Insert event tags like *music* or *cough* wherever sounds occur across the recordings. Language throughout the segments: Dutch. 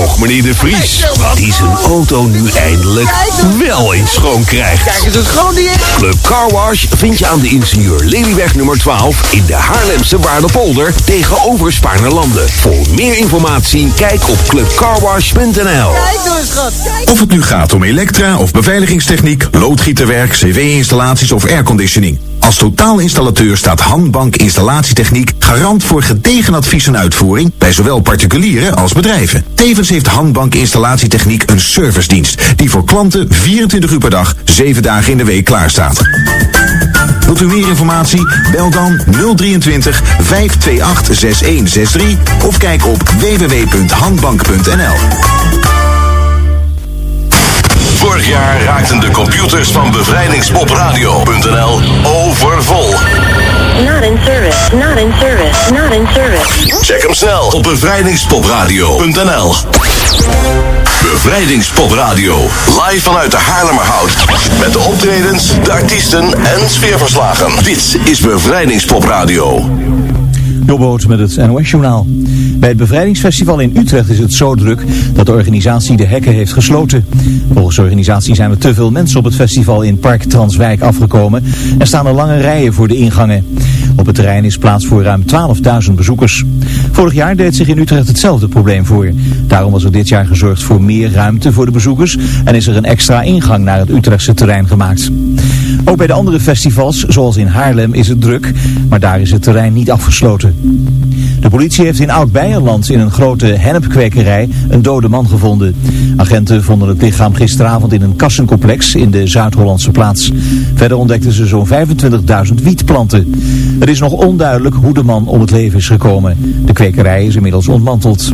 nog, meneer De Vries? Die zijn auto nu eindelijk wel eens schoon krijgt. Kijk eens, het schoon die is. Club Car Wash vind je aan de ingenieur Lelyweg nummer 12 in de Haarlemse Waardepolder tegenover Spaarnerlanden. Voor meer informatie kijk op clubcarwash.nl. Kijk eens, schat. Kijk. Of het nu gaat om elektra of beveiligingstechniek, loodgieterwerk, cv-installaties of airconditioning. Als totaalinstallateur staat Handbank Installatietechniek garant voor gedegen advies en uitvoering bij zowel particulieren als bedrijven. Tevens heeft Handbank Installatietechniek een servicedienst die voor klanten 24 uur per dag, 7 dagen in de week klaarstaat. Wilt u meer informatie? Bel dan 023 528 6163 of kijk op www.handbank.nl. Vorig jaar raakten de computers van bevrijdingspopradio.nl overvol. Not in service. Not in service. Not in service. Check hem snel op bevrijdingspopradio.nl. Bevrijdingspopradio. Live vanuit de Haarlemmerhout. Met de optredens, de artiesten en sfeerverslagen. Dit is Bevrijdingspopradio. Jobboot met het NOS-journaal. Bij het bevrijdingsfestival in Utrecht is het zo druk dat de organisatie de hekken heeft gesloten. Volgens de organisatie zijn er te veel mensen op het festival in Park Transwijk afgekomen en staan er lange rijen voor de ingangen. Op het terrein is plaats voor ruim 12.000 bezoekers. Vorig jaar deed zich in Utrecht hetzelfde probleem voor. Daarom was er dit jaar gezorgd voor meer ruimte voor de bezoekers en is er een extra ingang naar het Utrechtse terrein gemaakt. Ook bij de andere festivals, zoals in Haarlem, is het druk, maar daar is het terrein niet afgesloten. De politie heeft in Oud-Beierland in een grote hennepkwekerij een dode man gevonden. Agenten vonden het lichaam gisteravond in een kassencomplex in de Zuid-Hollandse plaats. Verder ontdekten ze zo'n 25.000 wietplanten. Het is nog onduidelijk hoe de man om het leven is gekomen. De kwekerij is inmiddels ontmanteld.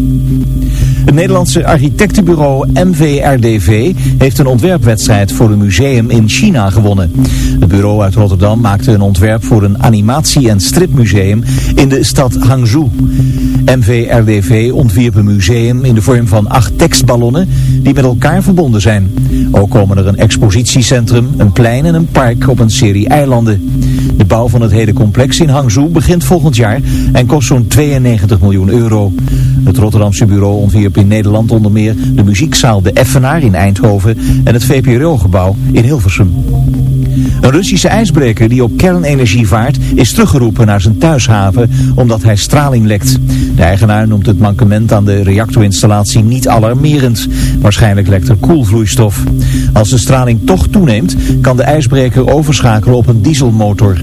Het Nederlandse architectenbureau MVRDV heeft een ontwerpwedstrijd voor een museum in China gewonnen. Het bureau uit Rotterdam maakte een ontwerp voor een animatie- en stripmuseum in de stad Hangzhou. MVRDV ontwierp een museum in de vorm van acht tekstballonnen die met elkaar verbonden zijn. Ook komen er een expositiecentrum, een plein en een park op een serie eilanden. De bouw van het hele complex in Hangzhou begint volgend jaar en kost zo'n 92 miljoen euro. Het Rotterdamse bureau ontwierp in Nederland onder meer de muziekzaal De Effenaar in Eindhoven en het VPRO-gebouw in Hilversum. Een Russische ijsbreker die op kernenergie vaart is teruggeroepen naar zijn thuishaven omdat hij straling lekt. De eigenaar noemt het mankement aan de reactorinstallatie niet alarmerend. Waarschijnlijk lekt er koelvloeistof. Als de straling toch toeneemt kan de ijsbreker overschakelen op een dieselmotor.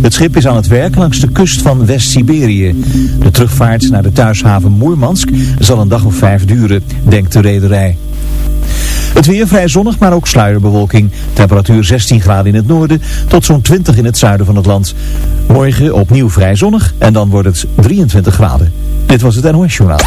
Het schip is aan het werk langs de kust van West-Siberië. De terugvaart naar de thuishaven Moermansk zal een dag of vijf duren, denkt de rederij. Het weer vrij zonnig, maar ook sluierbewolking. Temperatuur 16 graden in het noorden tot zo'n 20 in het zuiden van het land. Morgen opnieuw vrij zonnig en dan wordt het 23 graden. Dit was het NOS Journaal.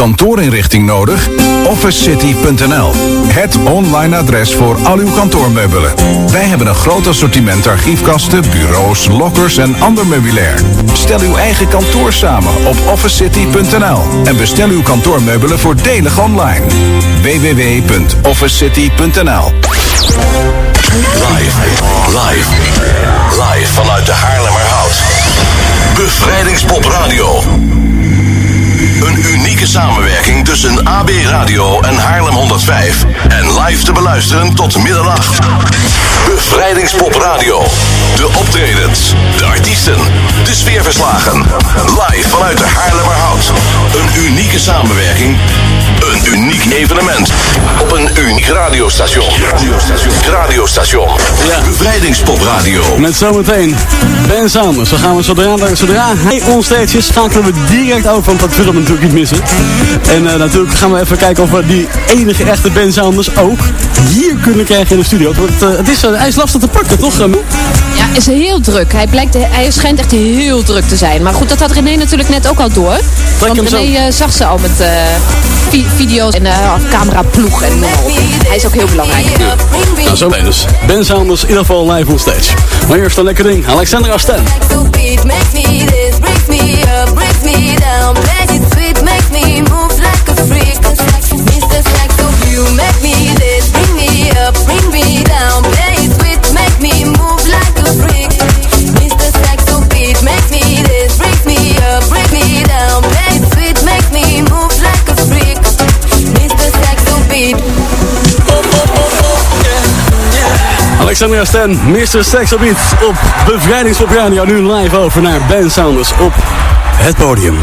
Kantoorinrichting nodig? OfficeCity.nl Het online adres voor al uw kantoormeubelen. Wij hebben een groot assortiment archiefkasten, bureaus, lockers en ander meubilair. Stel uw eigen kantoor samen op OfficeCity.nl en bestel uw kantoormeubelen voordelig online. www.officecity.nl Live, live, live vanuit de Haarlemmerhout. Bevrijdingspop Radio. Unieke samenwerking tussen AB Radio en Haarlem 105. En live te beluisteren tot middernacht. Bevrijdingspop Radio. De optredens, de artiesten, de sfeerverslagen. Live vanuit de Haarlemmerhout. Een unieke samenwerking. Een uniek evenement. Op een uniek radiostation. Radiostation. Radiostation. Bevrijdingspop Radio. Met zometeen Ben Sanders. Dan gaan we zodra, zodra hij onstage is, schakelen we direct over, want dat willen we natuurlijk niet missen. En eh, natuurlijk gaan we even kijken of we die enige echte Ben Sanders ook hier kunnen krijgen in de studio. Het, wordt, eh, het is, eh, hij is lastig te pakken, toch? Ja, is heel druk. Hij, blijkt, hij schijnt echt heel druk te zijn. Maar goed, dat had René natuurlijk net ook al door. Want. René eh, zag ze al met eh, vi- video's en uh, cameraploeg en noem op. Hij is ook heel belangrijk. Nou, zo dus. Ben Sanders in ieder geval live on stage. Maar eerst een lekker ding. Alexander Asten. Makes me this, breaks me up, breaks me down. Alexandra Stan, Mr. Sex Beat op Bevrijdingspop Radio. Nu live over naar Ben Saunders op het podium.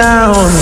sound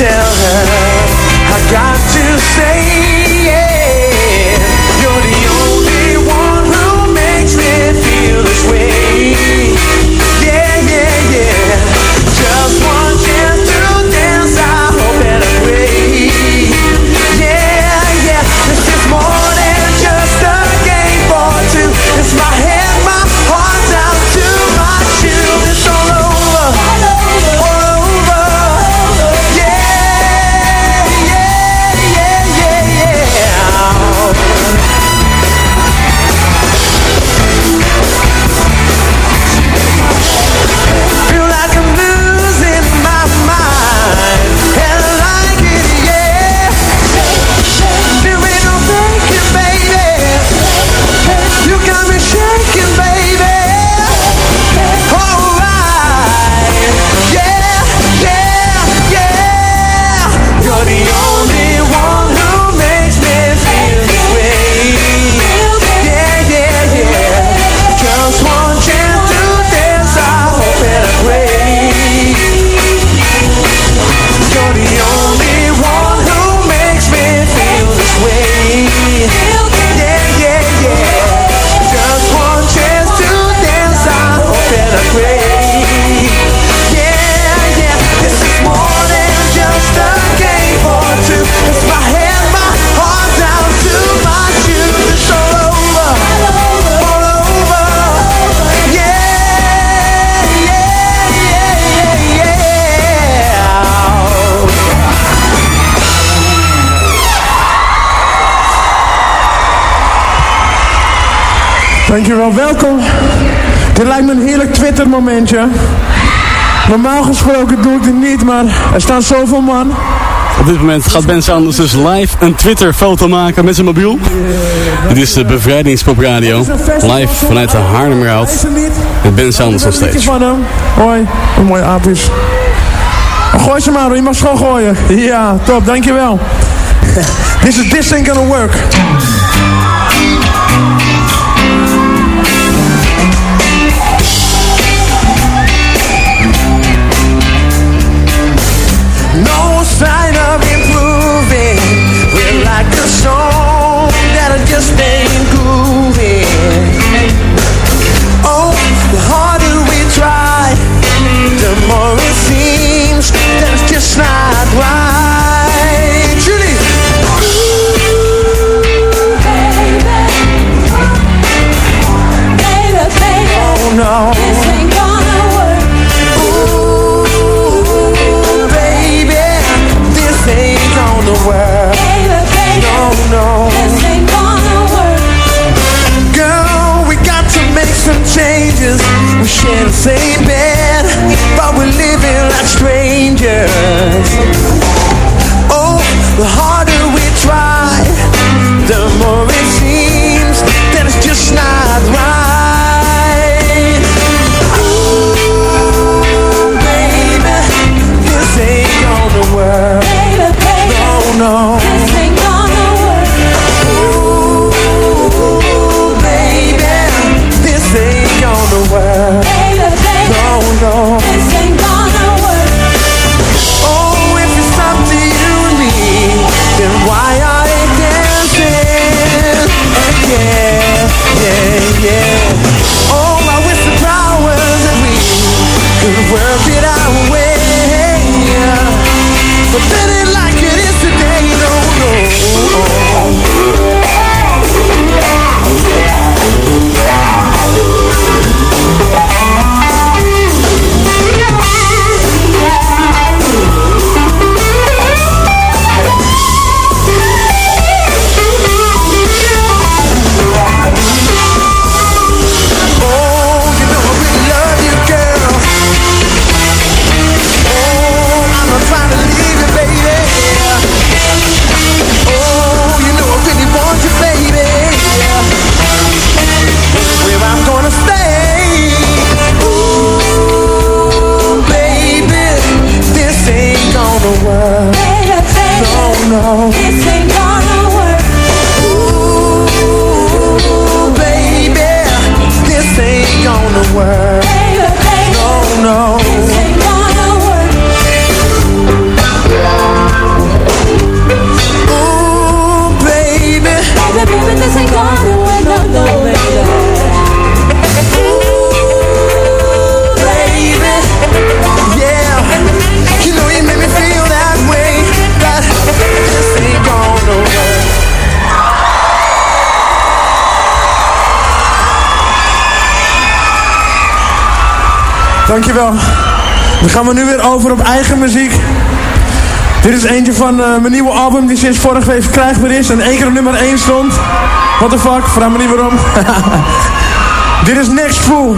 tell her. I got to say Dankjewel, welkom. Dit lijkt me een heerlijk Twitter momentje. Normaal gesproken doe ik dit niet, maar er staan zoveel man. Op dit moment gaat Ben Sanders dus live een Twitter-foto maken met zijn mobiel. Dit is de Bevrijdingspopradio, Live vanuit de Haarlemmerhout. Met Ben Sanders nog steeds. Hoi, een mooie aapjes. Gooi ze maar, je mag schoon gooien. Ja, top, dankjewel. *laughs* This is This Ain't Gonna Work. Dankjewel. Dan gaan we nu weer over op eigen muziek. Dit is eentje van eh, mijn nieuwe album die sinds vorige week verkrijgbaar is. En één keer op nummer 1 stond. What the fuck, vraag me niet waarom. *laughs* Dit is Next Fool.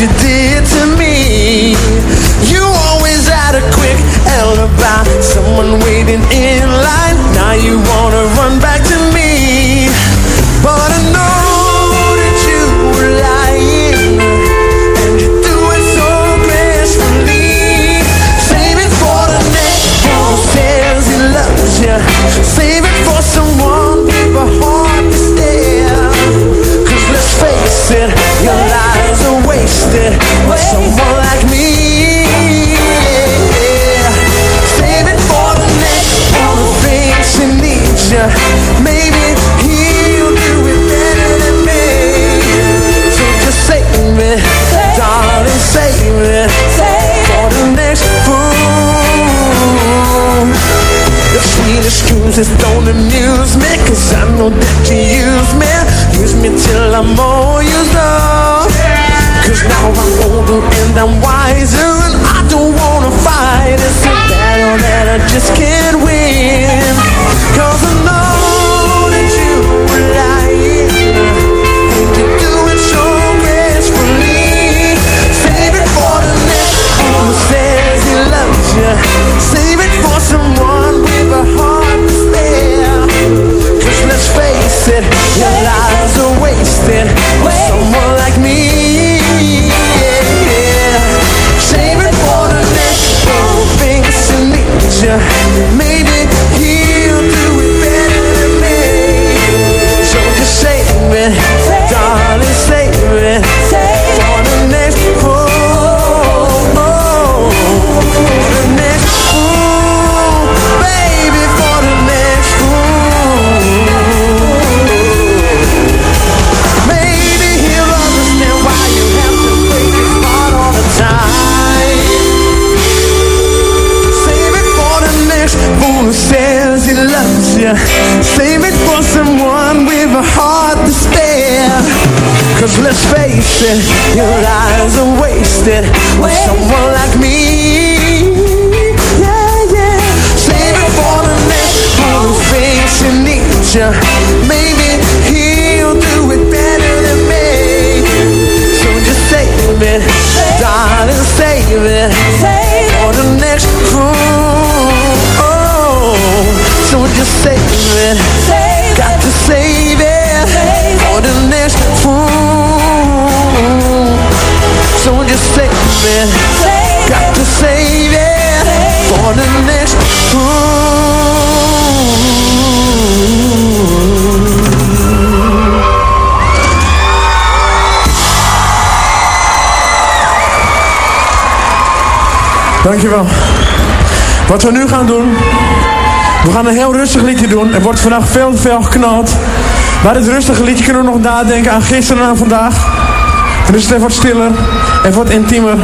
You did to me? You always had a quick alibi, someone waiting in line. Now you wanna excuses don't amuse me Cause I know that you use me. Use me till I'm all used up. Cause now I'm older and I'm wiser And I don't wanna fight. It's a battle oh, that I just can't win. Cause Dankjewel. Wat we nu gaan doen, we gaan een heel rustig liedje doen. Er wordt vandaag veel veel geknald. Bij dit rustige liedje kunnen we nog nadenken aan gisteren en aan vandaag. Dan is het even wat stiller, even wat intiemer.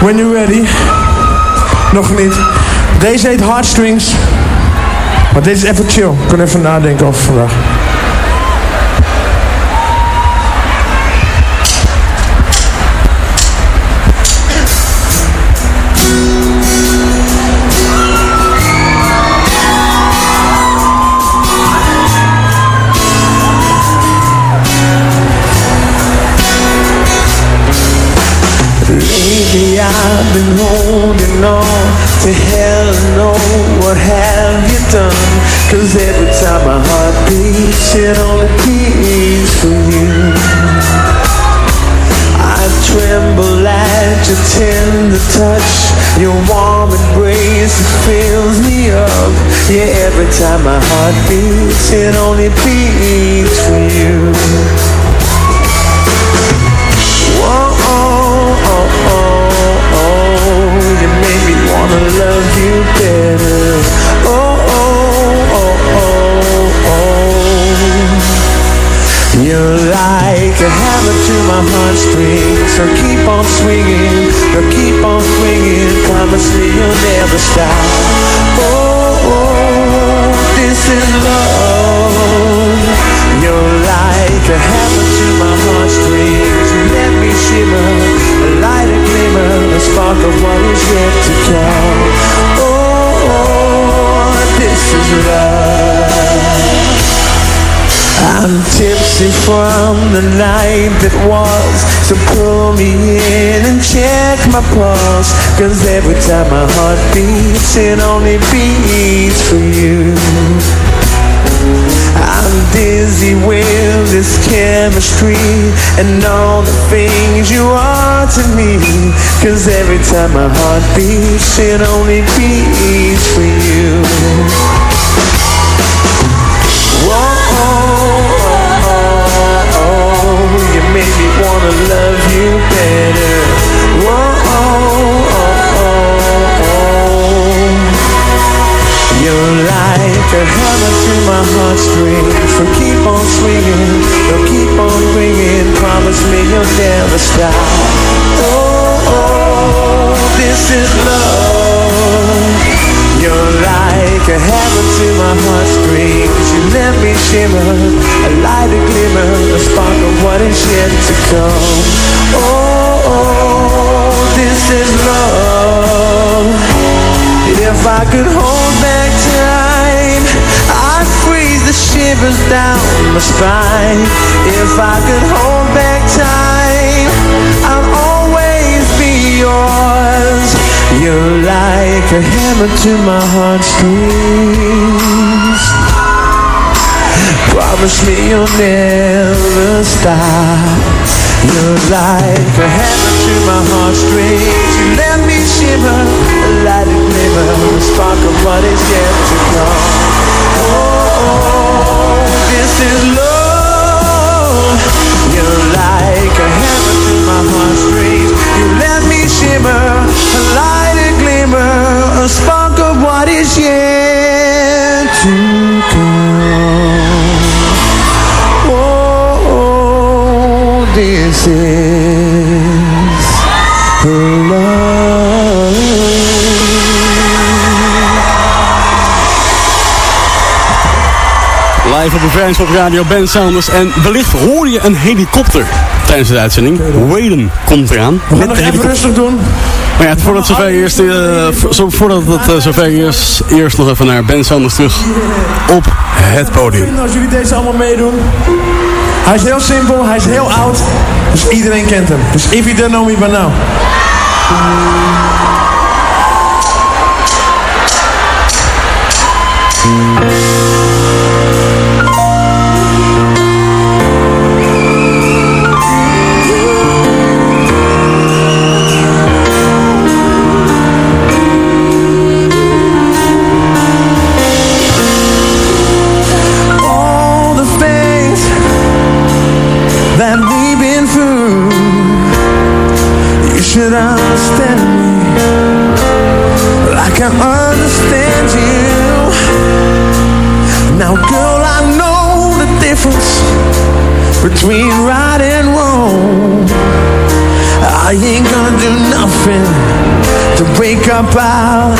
When you're ready. Nog niet. Deze heet Heartstrings. Maar deze is even chill. Kunnen even nadenken over vandaag. Lately I've been holding on to hell no what have you done? Cause every time my heart beats it only beats for you. I tremble at your tender touch. Your warm embrace fills me up. Yeah, every time my heart beats it only beats for you wanna love you better. Oh, oh, oh, oh, oh. You're like a hammer to my heartstrings. So keep on swinging, so keep on swinging. Promise me you'll never stop. Oh, oh, this is love. You're like a hammer to my heartstrings. Let me shimmer, a lighter glimmer of what is yet to come. Oh this is love. I'm tipsy from the night that was So pull me in and check my pulse Cause every time my heart beats It only beats for you I'm dizzy with this chemistry And all the things you are to me Cause every time my heart beats It only beats for you Oh, you make me wanna love you better. You're like a hammer to my heartstrings. So keep on swinging, so keep on ringing. Promise me you'll never stop. Oh, oh, this is love. You're like a hammer to my heartstrings. You let me shimmer, a light, a glimmer, a spark of what is yet to come. Oh, oh this is love. If I could hold back time, I'd freeze the shivers down my spine. If I could hold back time, I'd always be yours. You're like a hammer to my heartstrings. Promise me you'll never stop. You're like a hammer to my heartstrings. You let me shimmer, a light and glimmer, a spark of what is yet to come. Oh, this is love. You're like a hammer to my heartstrings. You let me shimmer, a light and glimmer, a spark of what is yet to come. Live op de Vrijheidspop Radio Ben Sanders. En wellicht hoor je een helikopter tijdens de uitzending. Waden komt eraan. We gaan nog even rustig doen. Maar ja, voordat het zover eerst, eh, vo- voordat het eh, zover is, eerst nog even naar Ben Sanders terug op het podium. Als jullie deze allemaal meedoen. Hij is heel simpel, hij is heel oud. Dus iedereen kent hem. Dus if you don't know me by now. Break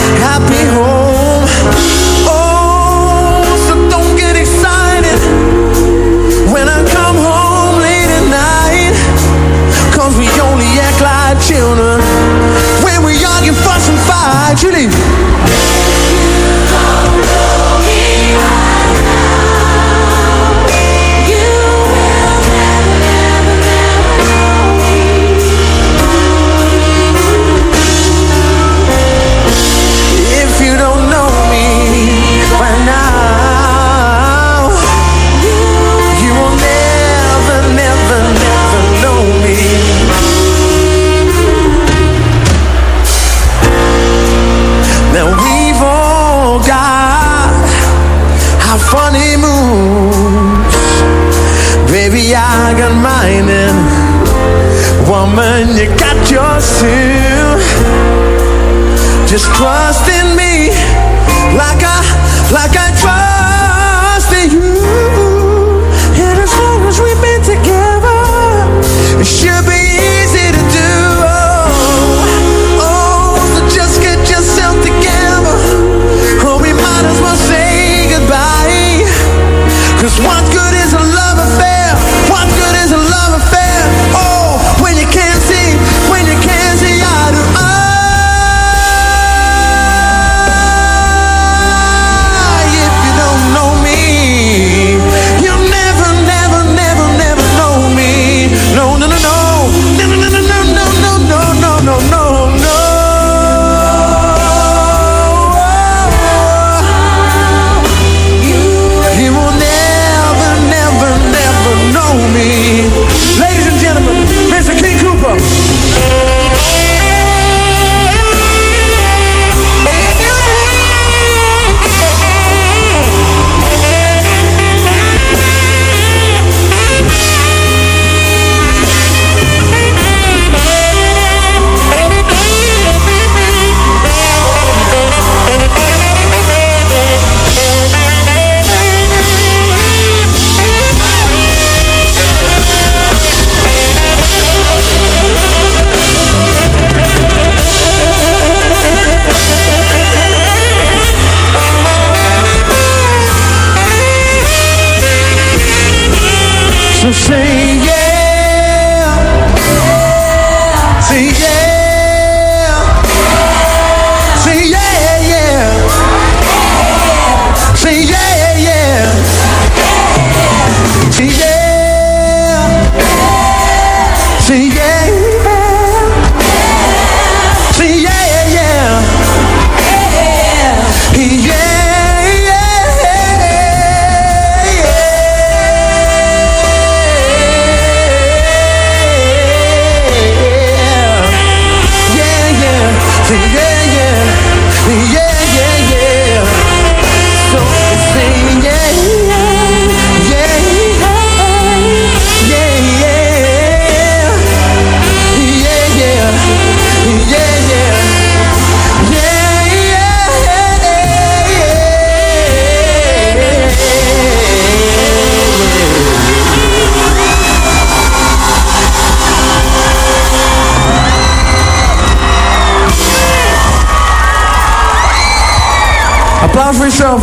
yourself.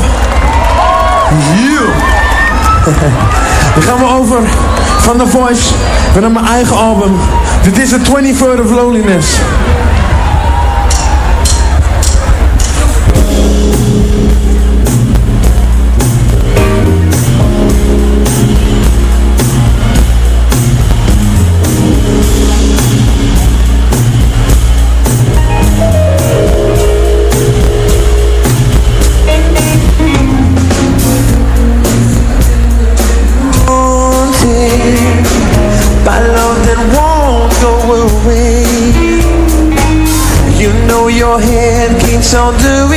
You. *laughs* Dan gaan we over van The Voice. We naar mijn eigen album. Dit is de 23rd of Loneliness. don't do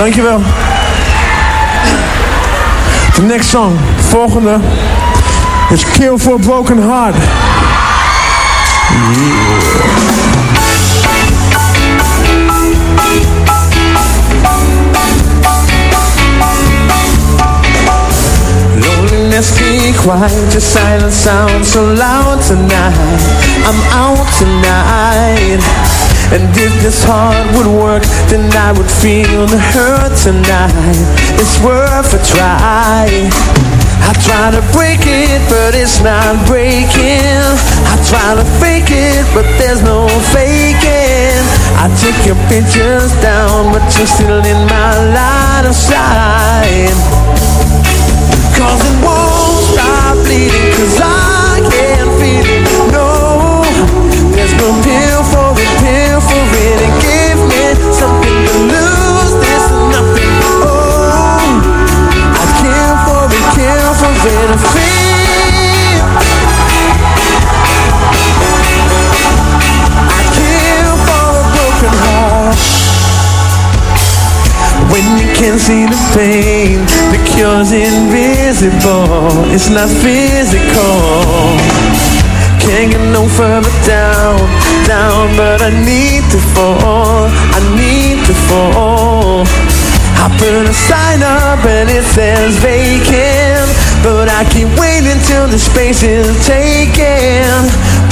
Dankjewel. The next song, volgende, is Kill for a Broken Heart. Loneliness be quiet, your silence sounds so loud tonight. I'm out tonight. And if this heart would work, then I would feel the hurt tonight. It's worth a try. I try to break it, but it's not breaking. I try to fake it, but there's no faking. I take your pictures down, but you're still in my line of sight. Cause it won't stop bleeding, cause I Can't see the pain, the cure's invisible. It's not physical. Can't get no further down, down, but I need to fall. I need to fall. I put a sign up and it says vacant, but I keep waiting till the space is taken.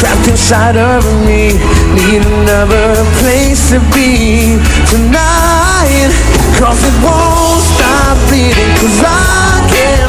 Trapped inside of me, need another place to be tonight. Cause it won't stop bleeding, cause I can't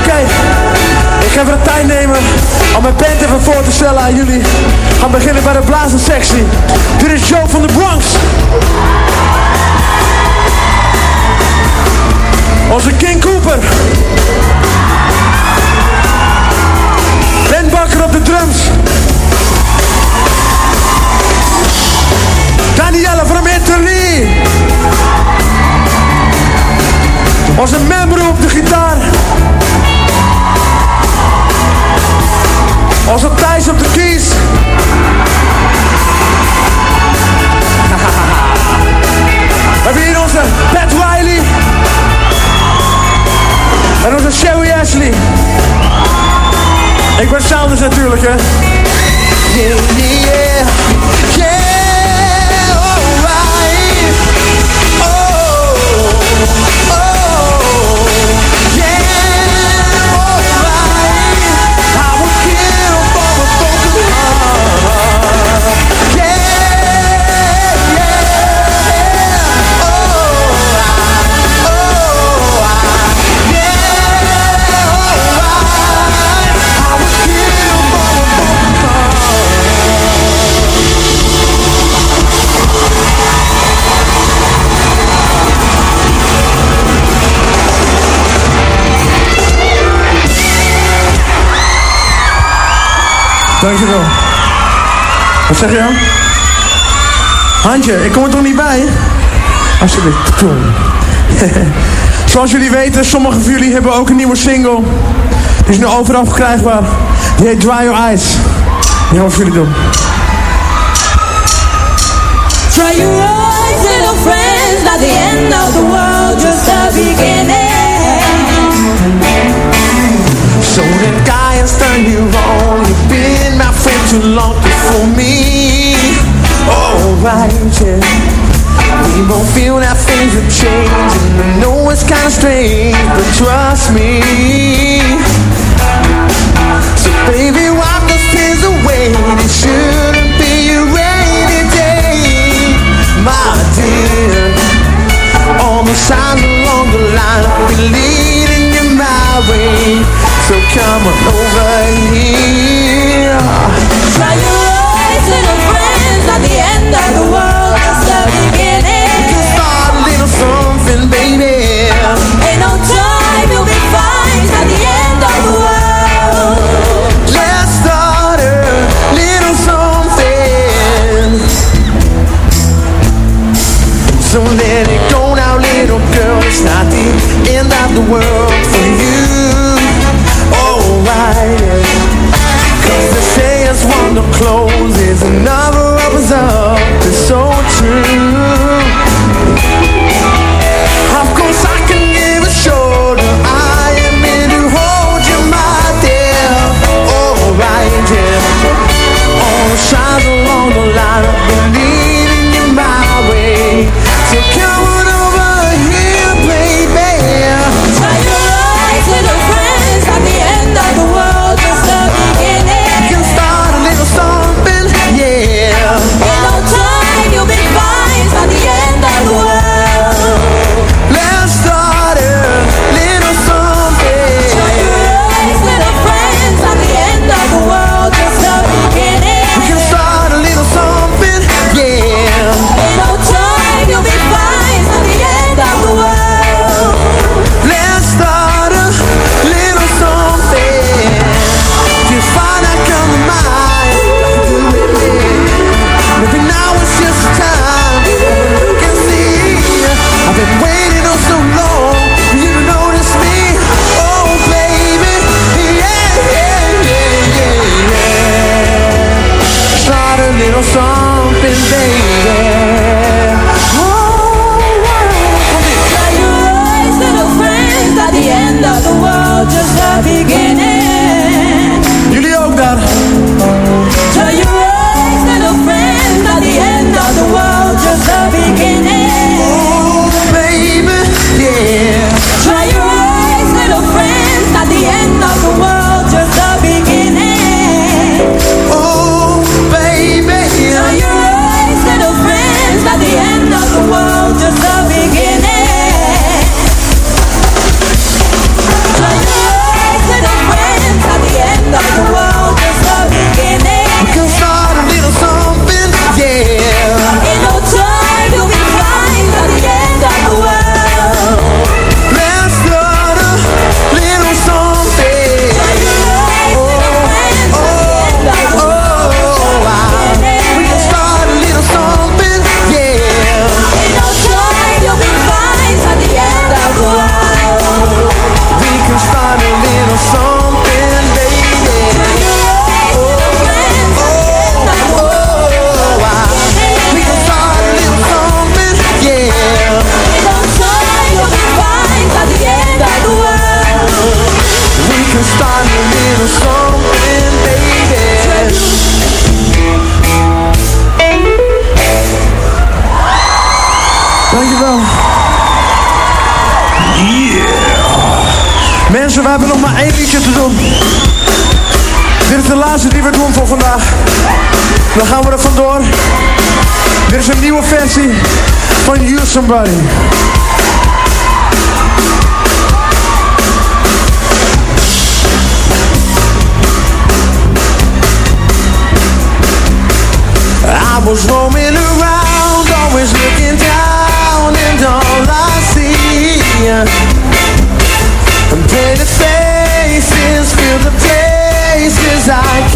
Oké, ik ga even de tijd nemen om mijn band even voor te stellen aan jullie. Gaan beginnen bij de blazerssectie. Dit is Joe van de Bronx. Onze King Cooper. Ben Bakker op de drums. Danielle from Italy. Onze member op de gitaar. Onze Thijs op de keys. We hebben hier onze Pat Riley. En onze Sherry Ashley. Ik ben Sounders natuurlijk, hè. Dankjewel. Wat zeg je? Handje, ik kom er toch niet bij? Alsjeblieft. *laughs* Zoals jullie weten, sommigen van jullie hebben ook een nieuwe single. Die is nu overal verkrijgbaar. Die heet Dry Your Eyes. Die voor jullie doen. Try your eyes, little friends, not the end of the world, So then guy has done you wrong You've been my friend too long fool me. Alright, yeah. We both feel that things have changed And I know it's kinda strange But trust me. So baby, wipe those tears away. It shouldn't be a rainy day. My dear All the signs along the line been leading you my way come on over here. Try your eyes, little friends, not the end of the world, just the beginning. Start a little something, baby. Ain't no time, you'll be fine, it's not the end of the world. Let's start a little something. So let it go now, little girl. It's not the end of the world window closes, another opens up. It's so true. Vandaag. Dan gaan we er vandoor. Dit is een nieuwe versie van You Somebody. I was roaming around, always looking down, and all I see painted faces fill the places I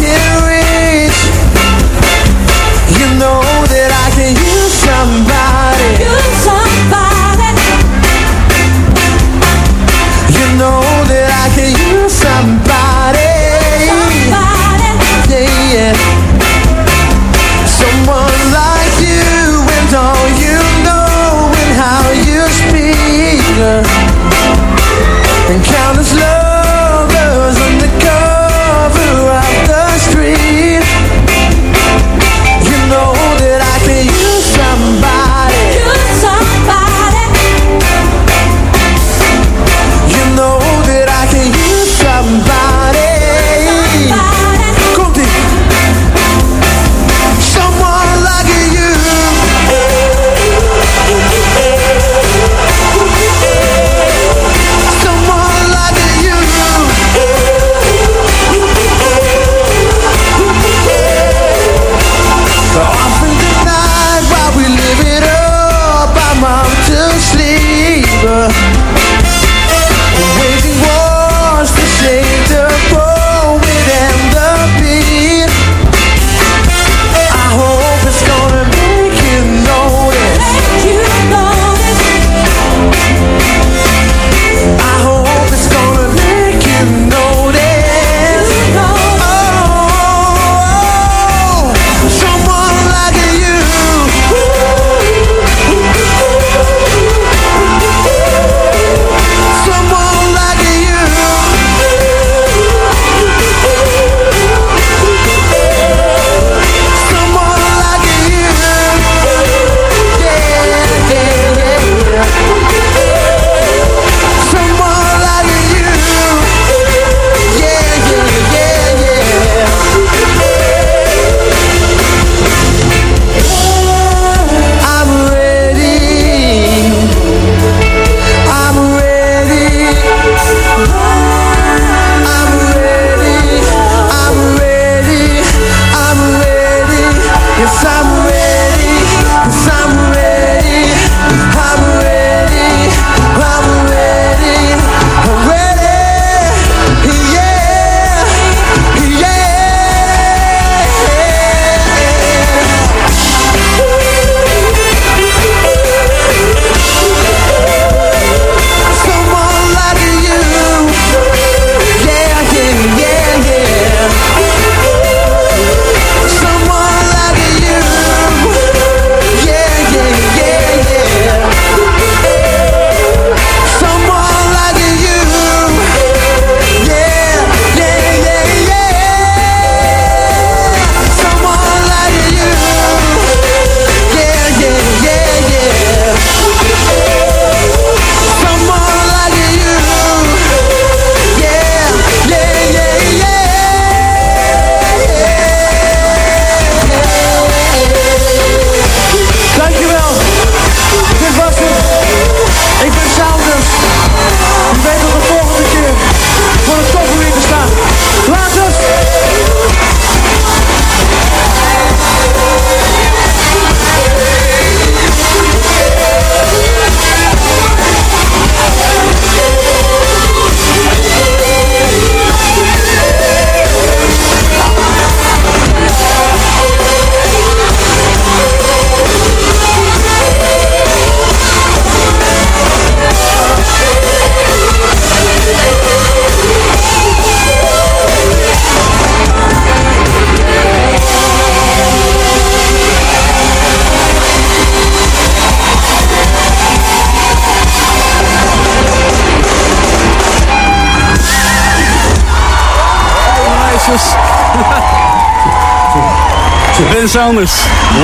Ben Saunders,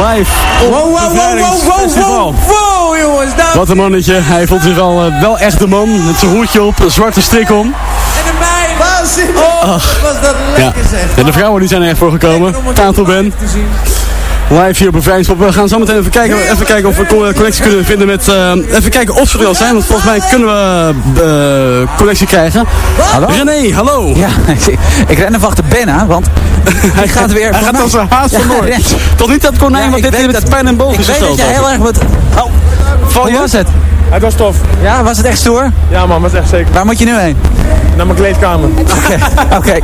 live op Wow, wow, wow, wow, wow, Bevrijdingsfestival. wow, wow, jongens. Wat een mannetje. Hij voelt zich al eh, wel echt de man. Met zijn hoedje op, een zwarte strik om. en de meid. Waanzinnig. Oh, was dat Ja. lekker zeg. En de vrouwen die zijn er echt voor gekomen. Tato Ben. Live hier op Bevrijdingspop. We gaan zo meteen even kijken, even kijken of we co- connectie kunnen vinden met... eh, even kijken of ze er al zijn, want volgens mij kunnen we eh, connectie krijgen. Hallo? René, hallo. Ja, *laughs* ik, ik ren even achter Ben aan, want *laughs* hij gaat weer... Hij gaat als een haas Ja, vandoor. *laughs* rent. Tot niet dat konijn, Ja, want ik dit heeft dat- pijn en boven Ik weet dat je heel erg wat... Oh, je? was het? Het was tof. Ja, was het echt stoer? Ja man, was echt zeker. Waar moet je nu heen? Naar mijn kleedkamer. Oké, *laughs* oké.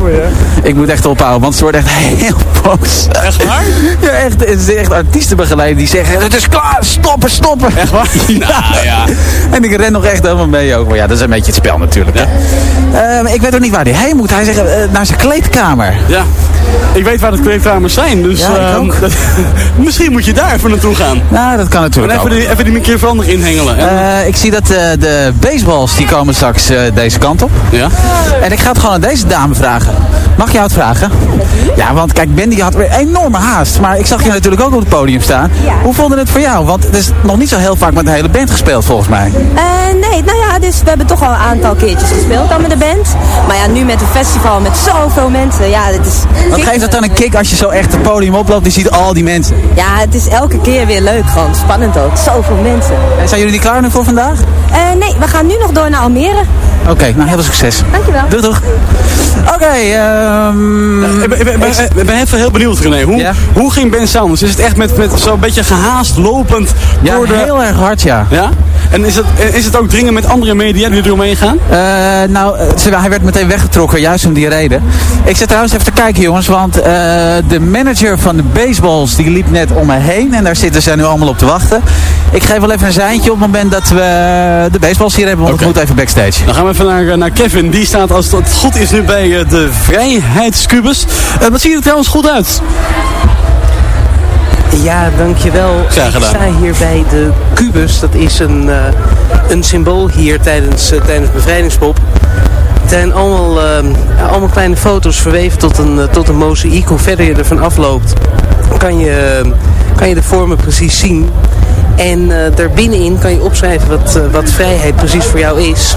Ik moet echt ophouden, want ze wordt echt heel boos. Echt waar? Ja, echt, het is echt artiestenbegeleiding die zeggen, het is klaar, stoppen, stoppen. Echt waar? *laughs* Nou ja. En ik ren nog echt helemaal mee ook. Maar ja, dat is een beetje het spel natuurlijk. hè. Ehm, ik weet ook niet waar hij heen moet. Hij zegt eh, naar zijn kleedkamer. Ja. Ik weet waar de kleedkamers zijn, dus Ja, ehm, ook. dat- *laughs* misschien moet je daar even naartoe gaan. Nou, dat kan En natuurlijk even ook. die, even die microfoon nog inhengelen. Eh, ik zie dat eh, de baseballs die komen straks eh, deze kant op. ja? En ik ga het gewoon aan deze dame vragen. Mag jou het vragen? Ja, want kijk, Ben die had weer enorme haast. Maar ik zag je natuurlijk ook op het podium staan. Hoe vonden het voor jou? Want het is nog niet zo heel vaak met een hele band gespeeld volgens mij. Eh, nee, nou ja, dus we hebben toch al een aantal keertjes gespeeld dan met de band. Maar ja, nu met een festival met zoveel mensen, ja, het is... Wat geeft dat dan een kick als je zo echt het podium oploopt en je ziet al die mensen? Ja, het is elke keer weer leuk gewoon, spannend ook, zoveel mensen. En zijn jullie niet klaar nu voor vandaag? Eh, nee, we gaan nu nog door naar Almere. Oké, nou heel veel succes. Dankjewel. Doei toch. Oké, ehm Ik ben, ik ben, ik ben- ik ben even heel benieuwd, René. Hoe, Ja? hoe ging Ben Saunders? Is het echt met, met zo'n beetje gehaast lopend ja, door de... heel erg hard ja. Ja? En is het, is het ook dringen met andere media die eromheen gaan? Eh, nou, eh, hij werd meteen weggetrokken, juist om die reden. Ik zit trouwens even te kijken, jongens, want eh, de manager van de baseballs die liep net om me heen. En daar zitten ze nu allemaal op te wachten. Ik geef wel even een seintje op het moment dat we de baseballs hier hebben, want ik moet even backstage. Dan gaan we even naar, eh, naar Kevin. Die staat, als het goed is, nu bij eh, de Vrijheidscubus. Eh wat ziet er trouwens goed uit? Ja, dankjewel. Graag gedaan. Ik sta hier bij de Cubus. Dat is een, eh, een symbool hier tijdens, eh, tijdens bevrijdingspop. Het zijn allemaal, eh, allemaal kleine foto's verweven tot een, tot een mozaïek. Hoe verder je ervan afloopt, kan je, kan je de vormen precies zien. En daarbinnenin kan je opschrijven wat, wat vrijheid precies voor jou is.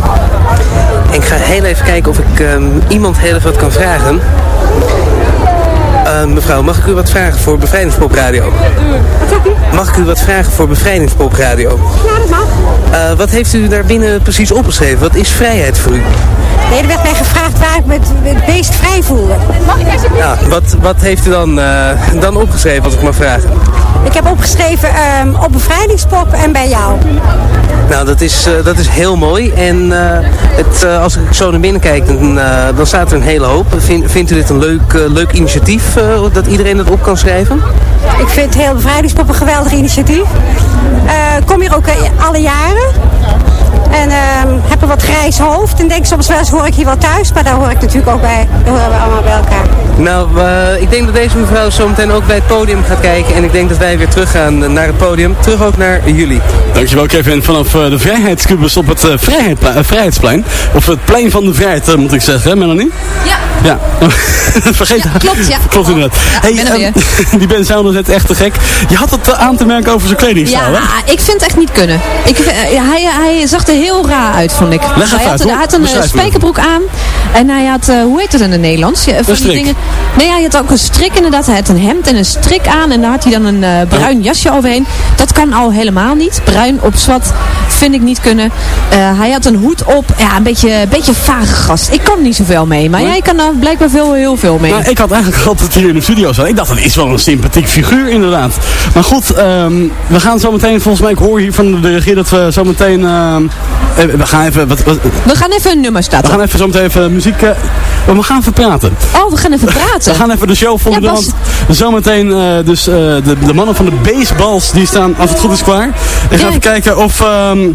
En ik ga heel even kijken of ik ehm, iemand heel even wat kan vragen. Eh, mevrouw, mag ik u wat vragen voor Bevrijdingspop Radio? Mag ik u wat vragen voor Bevrijdingspop Radio? Ja, dat mag. Eh, wat heeft u daar binnen precies opgeschreven? Wat is vrijheid voor u? Nee, er werd mij gevraagd waar ik me het, het meest vrij voelde. Mag ik alsjeblieft? Ja, wat, wat heeft u dan, eh, dan opgeschreven, als ik mag vragen? Ik heb opgeschreven ehm, op bevrijdingspop en bij jou. Nou, dat is, eh, dat is heel mooi. En eh, het, eh, als ik zo naar binnen kijk, dan, eh, dan staat er een hele hoop. Vind, vindt u dit een leuk, leuk initiatief, eh, dat iedereen dat op kan schrijven? Ik vind heel bevrijdingspop een geweldig initiatief. Eh, kom hier ook alle jaren. En ehm, heb een wat grijs hoofd. En denk soms wel eens hoor ik hier wel thuis. Maar daar hoor ik natuurlijk ook bij. Daar horen we allemaal bij elkaar. Nou, eh, ik denk dat deze mevrouw zo meteen ook bij het podium gaat kijken. En ik denk dat wij weer terug gaan naar het podium. Terug ook naar jullie. Dankjewel Kevin. Vanaf eh, de Vrijheidscubus op het eh, Vrijheidsplein. Of het plein van de vrijheid moet ik zeggen, hè Melanie? Ja. Ja. *laughs* Vergeet Ja, klopt, ja. Klopt inderdaad. Ja, ik ben ehm, *laughs* die Ben Saunders is echt te gek. Je had het aan te merken over zijn kledingstijl, hè? Ja, ik vind het echt niet kunnen. Ik, vind- hij, hij zag er heel raar uit, vond ik. Leg hij had, uit, een- hoor. hij had een eh, Beschrijf me. spijkerbroek aan. En hij had, eh, hoe heet het in het Nederlands? Ja, van die strik. dingen. Nee, hij had ook een strik inderdaad. Hij had een hemd en een strik aan. En daar had hij dan een eh, bruin jasje overheen. Dat kan al helemaal niet. Bruin op zwart vind ik niet kunnen. Hij had een hoed op. Ja, een beetje, een beetje vage gast. Ik kan niet zoveel mee. Maar Nee? jij kan er blijkbaar veel, heel veel mee. Nou, ik had eigenlijk gehad dat hier in de studio zat. Ik dacht, dat is wel een sympathiek figuur inderdaad. Maar goed, ehm, we gaan zo meteen, volgens mij, ik hoor hier van de regie dat we zo meteen... ehm, eh, we gaan even... Wat, wat- We gaan even een nummer we starten. gaan even zo meteen even muziek... eh, maar we gaan even praten. Oh, we gaan even *laughs* praten. We gaan even de show volgen. Ja, Bas. want zometeen eh, dus eh, de, de mannen van de baseballs die staan als het goed is klaar. Ik ga Ja, even kijken of, ehm,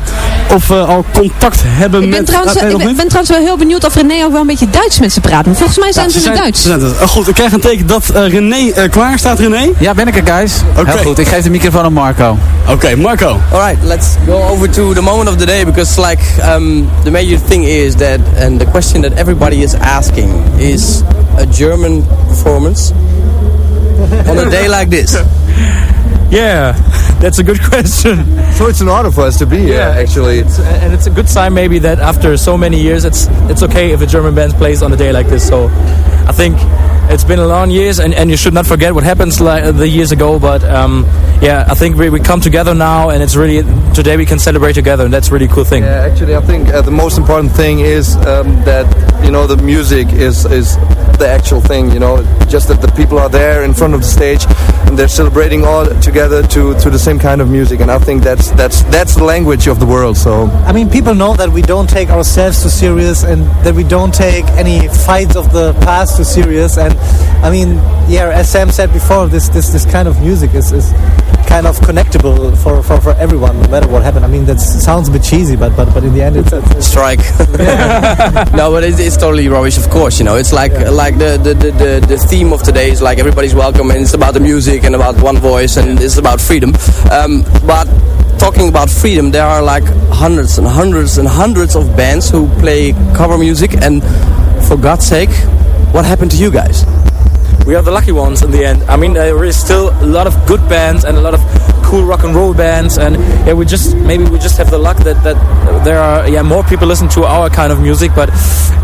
of we al contact hebben Ik met... ben, trouwens, Ah, nee, ik ben, trouwens wel heel benieuwd of René ook wel een beetje Duits met ze praat. Maar volgens mij zijn Ja, ze, in het Duits. ze zijn het. Oh, goed, ik krijg een teken dat eh, René eh, klaar staat. René? Ja, ben ik er, guys? Oké. Heel goed, ik geef de microfoon aan Marco. Oké, Marco. All right, let's go over to the moment of the day because, like, um, the major thing is that, and the question that everybody is asking is, a German performance *laughs* on a day like this? Yeah, *laughs* that's a good question. So it's an honor for us to be here, actually. It's, and it's a good sign maybe that after so many years, it's it's okay if a German band plays on a day like this. So I think it's been a long years, and, and you should not forget what happened like the years ago. But um, yeah, I think we, we come together now, and it's really today we can celebrate together, and that's a really cool thing. Yeah, actually, I think uh, the most important thing is um, that you know the music is is the actual thing. You know, just that the people are there in front of the stage and they're celebrating all together to to the same kind of music. And I think that's that's that's the language of the world. So I mean, people know that we don't take ourselves too serious and that we don't take any fights of the past too serious. And I mean, yeah, as Sam said before, this this this kind of music is, is kind of connectable for, for, for everyone, no matter what happened. I mean, that sounds a bit cheesy, but but but in the end, it's, it's strike. *laughs* no, but it's, it's totally rubbish. Of course, you know, it's like like the, the, the, the, the theme of today is like everybody's welcome, and it's about the music and about one voice, and it's about freedom. Um, but talking about freedom, there are like hundreds and hundreds and hundreds of bands who play cover music, and for God's sake, what happened to you guys? we are the lucky ones in the end. I mean, there is still a lot of good bands and a lot of cool rock and roll bands, and yeah, we just maybe we just have the luck that that there are yeah more people listen to our kind of music. But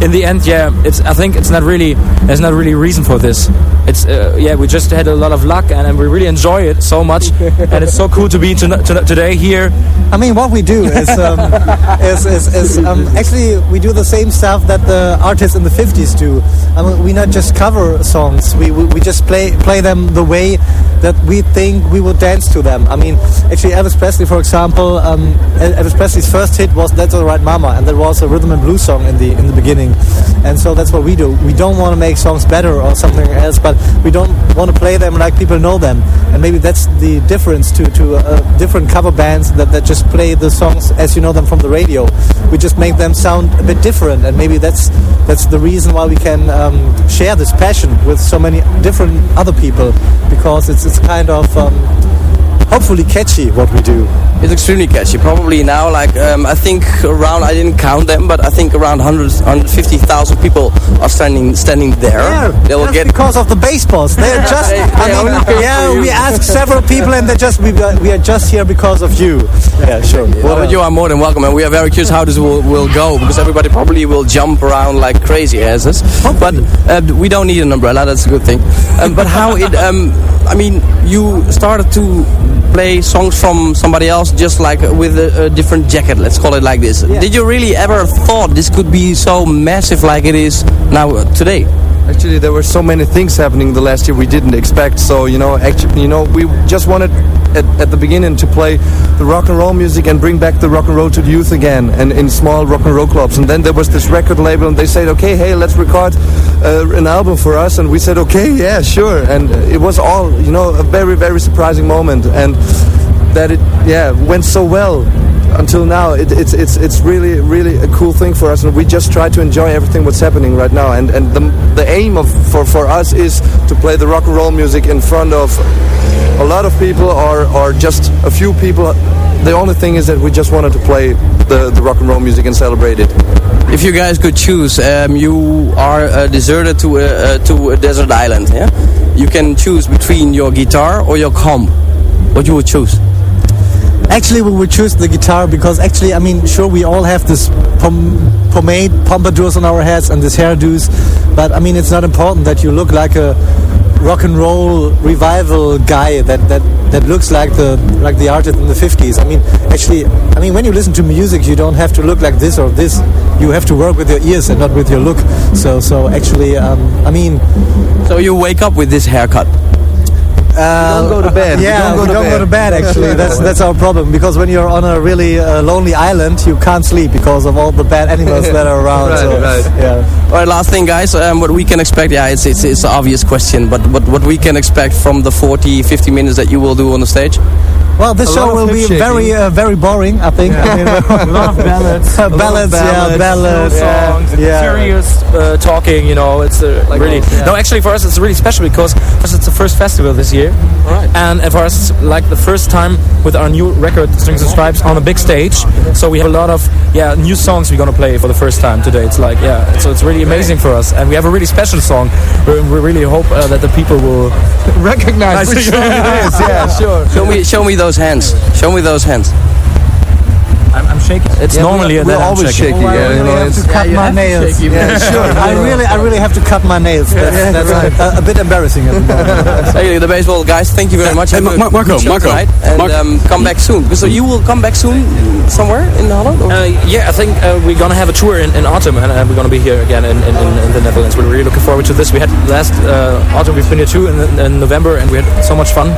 in the end, yeah, it's I think it's not really there's not really reason for this. It's uh, yeah, we just had a lot of luck, and, and we really enjoy it so much, *laughs* and it's so cool to be to, to, today here. I mean, what we do is um, *laughs* is, is, is um, actually we do the same stuff that the artists in the 50s do. I mean, we not just cover songs. We, we, we just play play them the way that we think we would dance to them. I mean, actually, Elvis Presley, for example, um, Elvis Presley's first hit was "That's Alright, Mama," and that was a rhythm and blues song in the in the beginning. And so that's what we do. We don't want to make songs better or something else, but we don't want to play them like people know them. And maybe that's the difference to to uh, different cover bands that that just play the songs as you know them from the radio. We just make them sound a bit different, and maybe that's that's the reason why we can um, share this passion with so many different other people because it's it's kind of um, hopefully catchy what we do. It's extremely catchy. Probably now, like um, I think around I didn't count them, but I think around 100, 150,000 people are standing standing there. Yeah, they will get because of the baseballs. They're *laughs* just. I mean, yeah, we asked several people, and they just we, we are just here because of you. Yeah, sure. Well, but you are more than welcome, and we are very curious how this will, will go because everybody probably will jump around like crazy as us. But uh, we don't need an umbrella. That's a good thing. Um, but how it? Um, I mean, you started to play songs from somebody else just like with a, a different jacket let's call it like this yeah. did you really ever thought this could be so massive like it is now uh, today actually there were so many things happening the last year we didn't expect. So you know actually you know we just wanted at, at the beginning to play the rock and roll music and bring back the rock and roll to the youth again and in small rock and roll clubs. And then there was this record label and they said okay hey let's record uh, an album for us. And we said okay yeah sure. And it was all you know a very very surprising moment and that it yeah went so well until now it, it's it's it's really really a cool thing for us and we just try to enjoy everything what's happening right now and and the, the aim of for for us is to play the rock and roll music in front of a lot of people or or just a few people. The only thing is that we just wanted to play the the rock and roll music and celebrate it. If you guys could choose um, you are uh, deserted to a, uh, to a desert island yeah? You can choose between your guitar or your comb what you would choose actually we would choose the guitar because actually I mean sure we all have this pom pomade pompadours on our heads and this hairdos but I mean it's not important that you look like a rock and roll revival guy that, that that looks like the like the artist in the 50s I mean actually I mean when you listen to music you don't have to look like this or this. You have to work with your ears and not with your look. So so actually um, I mean so you wake up with this haircut uh, don't go to bed. Yeah, we don't, we go, don't to go to bed. Actually, *laughs* that's that's our problem because when you're on a really uh, lonely island, you can't sleep because of all the bad animals that are around. *laughs* right, so, right. Yeah. All right, last thing, guys. Um, what we can expect? Yeah, it's it's it's an obvious question, but what what we can expect from the 40, 50 minutes that you will do on the stage? Well, this A show will be shaking. very, uh, very boring. I think. I mean, a lot of *laughs* ballads, a lot of ballads, yeah, ballads, slow songs, yeah. serious uh, talking. You know, it's uh, Like really those, yeah. no. Actually, for us, it's really special because because it's the first festival this year, and for us, it's like the first time with our new record, Strings and Stripes, on a big stage. So we have a lot of yeah new songs we're gonna play for the first time today. It's like yeah, so it's really amazing for us, and we have a really special song. We, we really hope uh, that the people will *laughs* recognize which *laughs* song it is. Yeah, sure. Show me, show me those hands. Show me those hands. I'm, I'm shaking. It's Yeah, normally we're- that we're I'm always shaking. shaky, yeah, you know, have to cut Yeah, my nails. shake, you Yeah, sure. I really, I really have to cut my nails. That's, that's a, a bit embarrassing at the moment. *laughs* Hey, the baseball guys, thank you very much. Hey, Have Marco, Marco, tonight, and Marco. um, come back soon. So you will come back soon somewhere in Holland? Uh, yeah, I think uh, we're gonna have a tour in, in autumn, and uh, we're gonna be here again in, in, in, in the Netherlands. We're really looking forward to this. We had last uh, autumn we've been here too in, in November, and we had so much fun.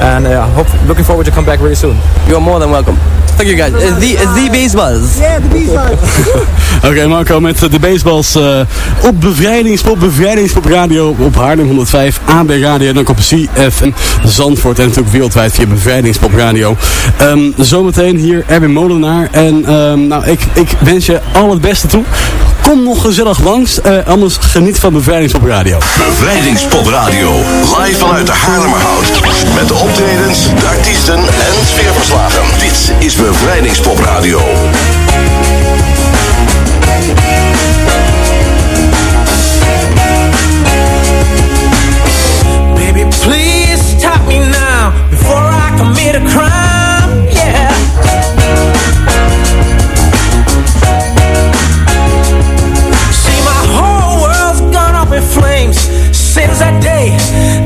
And uh, hope looking forward to come back really soon. You are more than welcome. Thank you guys. Uh, the uh, the baseballs. Yeah, the bees Oké Marco, met de baseballs eh, op Bevrijdingspop, Bevrijdingspop Radio op Haarlem 105, AB Radio en ook op CFM Zandvoort en natuurlijk wereldwijd via Bevrijdingspop Radio. Ehm, zometeen hier Erwin Molenaar en ehm, nou, ik, ik wens je al het beste toe. Om nog gezellig langs. Eh, anders geniet van Bevrijdingspop Radio. Bevrijdingspop Radio. Live vanuit de Haarlemmerhout. Met de optredens, de artiesten en sfeerverslagen. Dit is Bevrijdingspop Radio. Baby, please stop me now. Before I commit a crime. Hey,